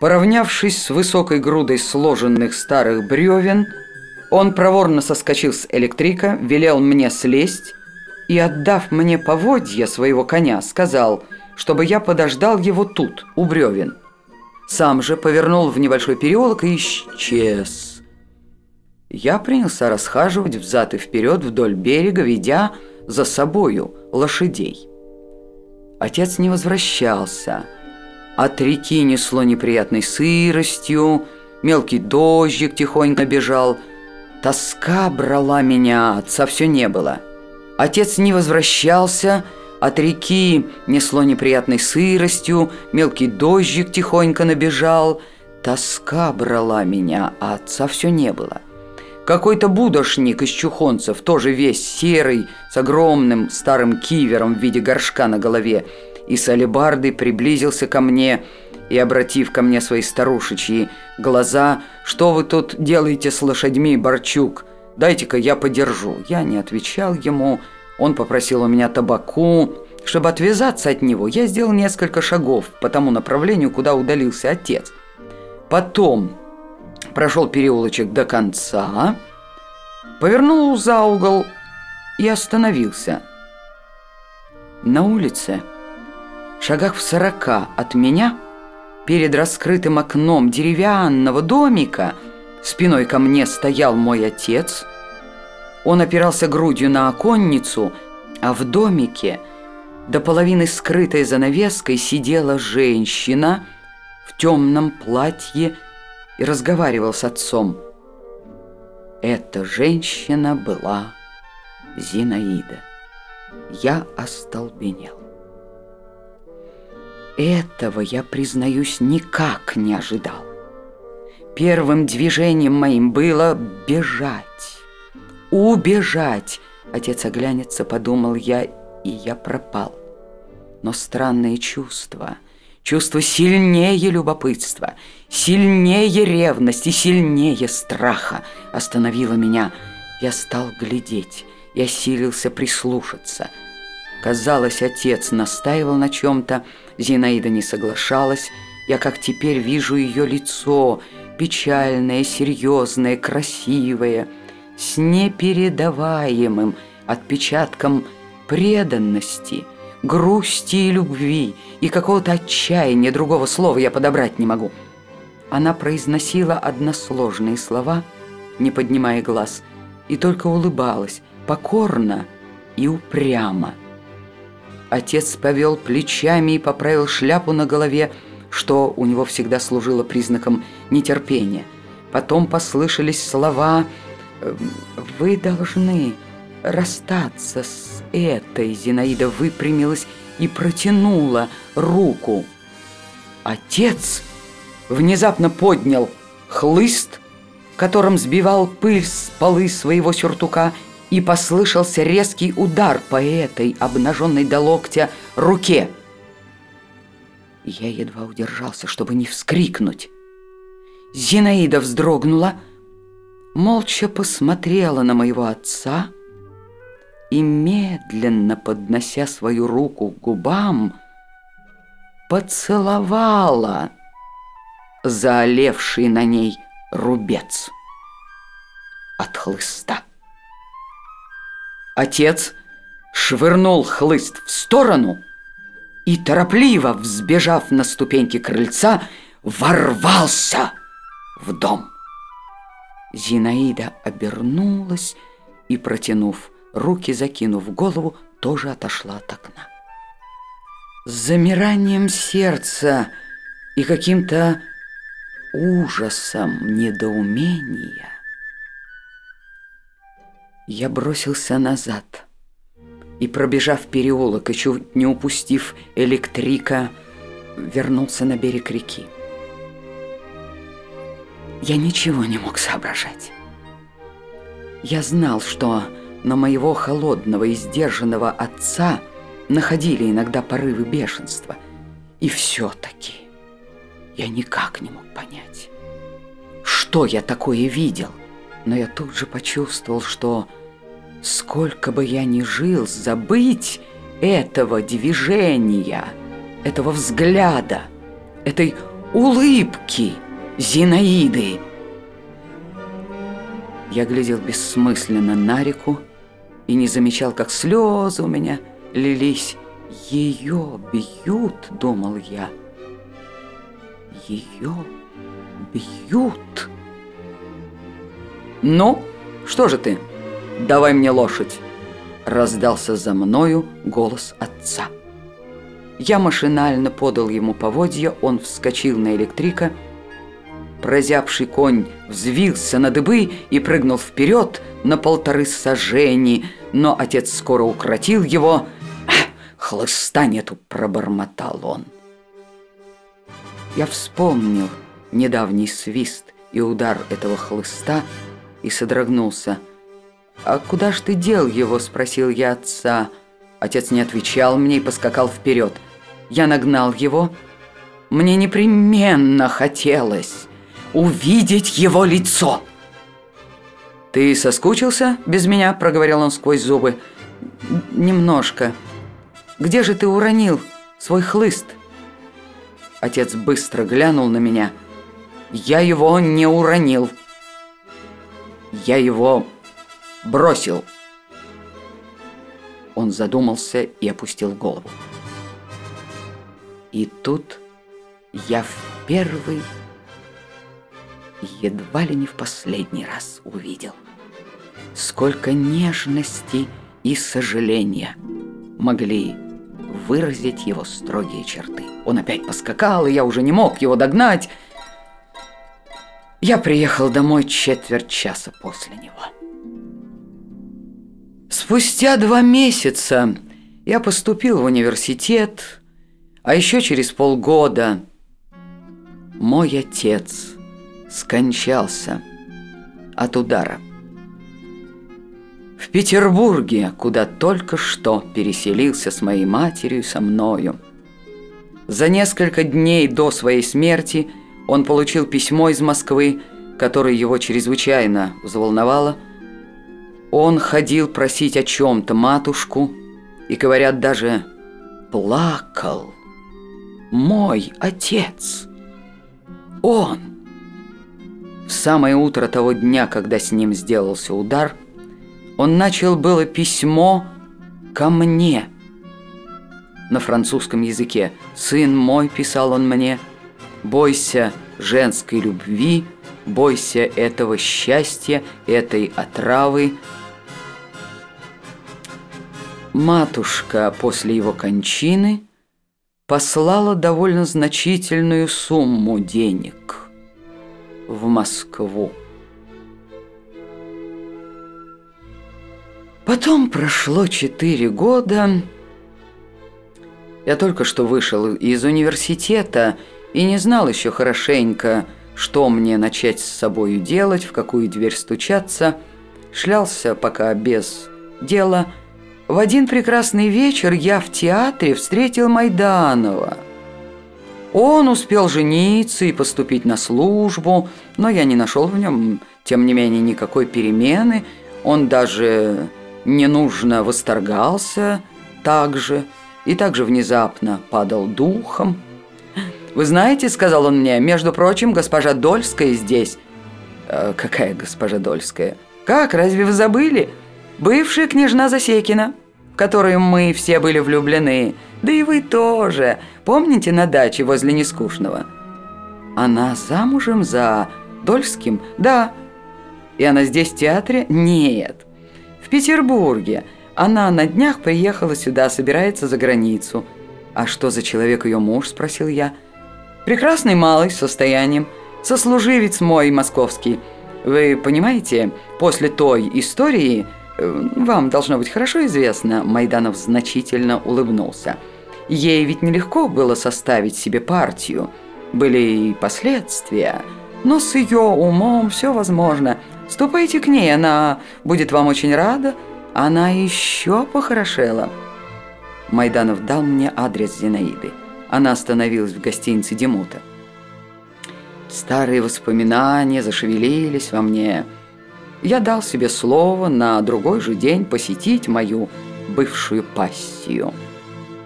Поравнявшись с высокой грудой сложенных старых бревен, он проворно соскочил с электрика, велел мне слезть и, отдав мне поводья своего коня, сказал, чтобы я подождал его тут, у бревен. Сам же повернул в небольшой переулок и исчез. Я принялся расхаживать взад и вперед вдоль берега, ведя за собою лошадей. Отец не возвращался. От реки несло неприятной сыростью, мелкий дождик тихонько бежал. Тоска брала меня, отца все не было. Отец не возвращался, от реки несло неприятной сыростью, мелкий дождик тихонько набежал. Тоска брала меня, а отца все не было. Какой-то будошник из чухонцев, тоже весь серый, с огромным старым кивером в виде горшка на голове, и с алебардой приблизился ко мне и, обратив ко мне свои старушечьи глаза, «Что вы тут делаете с лошадьми, Борчук? Дайте-ка я подержу». Я не отвечал ему, он попросил у меня табаку. Чтобы отвязаться от него, я сделал несколько шагов по тому направлению, куда удалился отец. Потом прошел переулочек до конца, повернул за угол и остановился. На улице, шагах в сорока от меня, перед раскрытым окном деревянного домика, спиной ко мне стоял мой отец – он опирался грудью на оконницу, а в домике, до половины скрытой занавеской, сидела женщина в темном платье и разговаривал с отцом. Эта женщина была Зинаида. Я остолбенел. Этого я, признаюсь, никак не ожидал. Первым движением моим было бежать. Убежать! Отец оглянется, подумал я, и я пропал. Но странное чувство, чувство сильнее любопытства, сильнее ревности, сильнее страха остановило меня. Я стал глядеть, я силился прислушаться. Казалось, отец настаивал на чем-то, Зинаида не соглашалась. Я как теперь вижу ее лицо, печальное, серьезное, красивое – с непередаваемым отпечатком преданности, грусти и любви, и какого-то отчаяния, другого слова я подобрать не могу. Она произносила односложные слова, не поднимая глаз, и только улыбалась, покорно и упрямо. Отец повел плечами и поправил шляпу на голове, что у него всегда служило признаком нетерпения. Потом послышались слова вы должны расстаться с этой. Зинаида выпрямилась и протянула руку. Отец внезапно поднял хлыст, которым сбивал пыль с полы своего сюртука, и послышался резкий удар по этой обнаженной до локтя руке. Я едва удержался, чтобы не вскрикнуть. Зинаида вздрогнула, молча посмотрела на моего отца и, медленно поднося свою руку к губам, поцеловала заолевший на ней рубец от хлыста. Отец швырнул хлыст в сторону и, торопливо взбежав на ступеньки крыльца, ворвался в дом. Зинаида обернулась и, протянув руки, закинув голову, тоже отошла от окна. С замиранием сердца и каким-то ужасом недоумения я бросился назад и, пробежав переулок и чуть не упустив электрика, вернулся на берег реки. Я ничего не мог соображать. Я знал, что на моего холодного и сдержанного отца находили иногда порывы бешенства. И все-таки я никак не мог понять, что я такое видел. Но я тут же почувствовал, что сколько бы я ни жил, забыть этого движения, этого взгляда, этой улыбки Зинаиды. Я глядел бессмысленно на реку и не замечал, как слезы у меня лились. Ее бьют, думал я. Ее бьют. Ну, что же ты? Давай мне лошадь. Раздался за мною голос отца. Я машинально подал ему поводья, он вскочил на электрика. Прозябший конь взвился на дыбы и прыгнул вперед на полторы сажени, но отец скоро укротил его. «Хлыста нету!» – пробормотал он. Я вспомнил недавний свист и удар этого хлыста и содрогнулся. «А куда ж ты дел его?» – спросил я отца. Отец не отвечал мне и поскакал вперед – я нагнал его. Мне непременно хотелось увидеть его лицо. «Ты соскучился без меня?» – проговорил он сквозь зубы. «Немножко. Где же ты уронил свой хлыст?» Отец быстро глянул на меня. «Я его не уронил. Я его бросил». Он задумался и опустил голову. И тут я в первый, едва ли не в последний раз увидел, сколько нежности и сожаления могли выразить его строгие черты. Он опять поскакал, и я уже не мог его догнать. Я приехал домой четверть часа после него. Спустя два месяца я поступил в университет, а еще через полгода мой отец скончался от удара. В Петербурге, куда только что переселился с моей матерью со мною. За несколько дней до своей смерти он получил письмо из Москвы, которое его чрезвычайно взволновало. Он ходил просить о чем-то матушку и, говорят, даже плакал мой отец. Он. В самое утро того дня, когда с ним сделался удар, он начал было письмо ко мне. На французском языке «Сын мой», писал он мне, «бойся женской любви, бойся этого счастья, этой отравы». Матушка после его кончины – послала довольно значительную сумму денег в Москву. Потом прошло четыре года. Я только что вышел из университета и не знал еще хорошенько, что мне начать с собою делать, в какую дверь стучаться. Шлялся пока без дела – в один прекрасный вечер я в театре встретил Майданова. Он успел жениться и поступить на службу, но я не нашел в нем, тем не менее, никакой перемены. Он даже не нужно восторгался так же и также внезапно падал духом. «Вы знаете, — сказал он мне, — между прочим, госпожа Дольская здесь». «Э, «Какая госпожа Дольская? Как, разве вы забыли?» Бывшая княжна Засекина, в которую мы все были влюблены. Да и вы тоже. Помните на даче возле Нескучного? Она замужем за Дольским? Да. И она здесь в театре? Нет. В Петербурге. Она на днях приехала сюда, собирается за границу. А что за человек ее муж, спросил я. Прекрасный малый, с состоянием. Сослуживец мой московский. Вы понимаете, после той истории вам должно быть хорошо известно, Майданов значительно улыбнулся. Ей ведь нелегко было составить себе партию. Были и последствия. Но с ее умом все возможно. Ступайте к ней, она будет вам очень рада. Она еще похорошела. Майданов дал мне адрес Зинаиды. Она остановилась в гостинице Демута. Старые воспоминания зашевелились во мне – я дал себе слово на другой же день посетить мою бывшую пассию.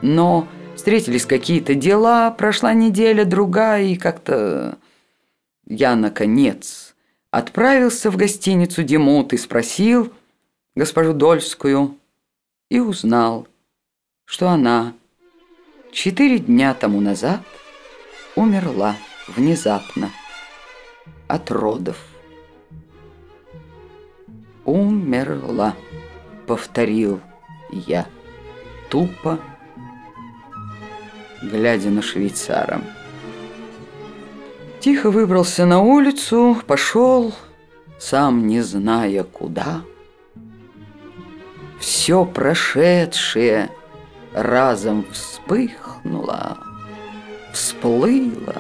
Но Встретились какие-то дела, прошла неделя, другая, и как-то я, наконец, отправился в гостиницу Демут и спросил госпожу Дольскую и узнал, что она четыре дня тому назад умерла внезапно от родов. «Умерла», — повторил я, тупо, глядя на швейцара. Тихо выбрался на улицу, пошел, сам не зная куда. Все прошедшее разом вспыхнуло, всплыло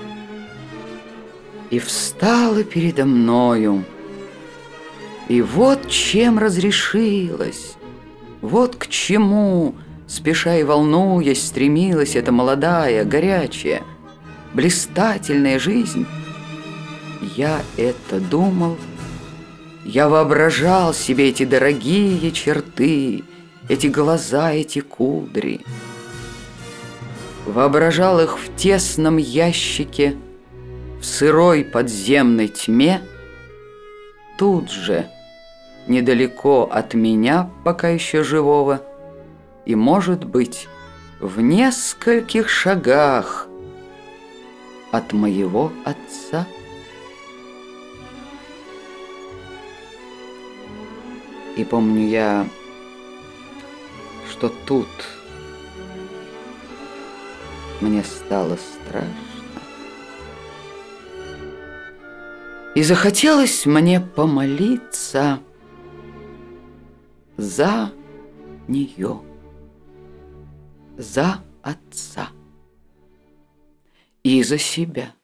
и встало передо мною. И вот чем разрешилось, вот к чему, спеша и волнуясь, стремилась эта молодая, горячая, блистательная жизнь. Я это думал, я воображал себе эти дорогие черты, эти глаза, эти кудри. Воображал их в тесном ящике, в сырой подземной тьме, тут же, недалеко от меня, пока еще живого, и, может быть, в нескольких шагах от моего отца. И помню я, что тут мне стало страшно. И захотелось мне помолиться за нее, за отца и за себя.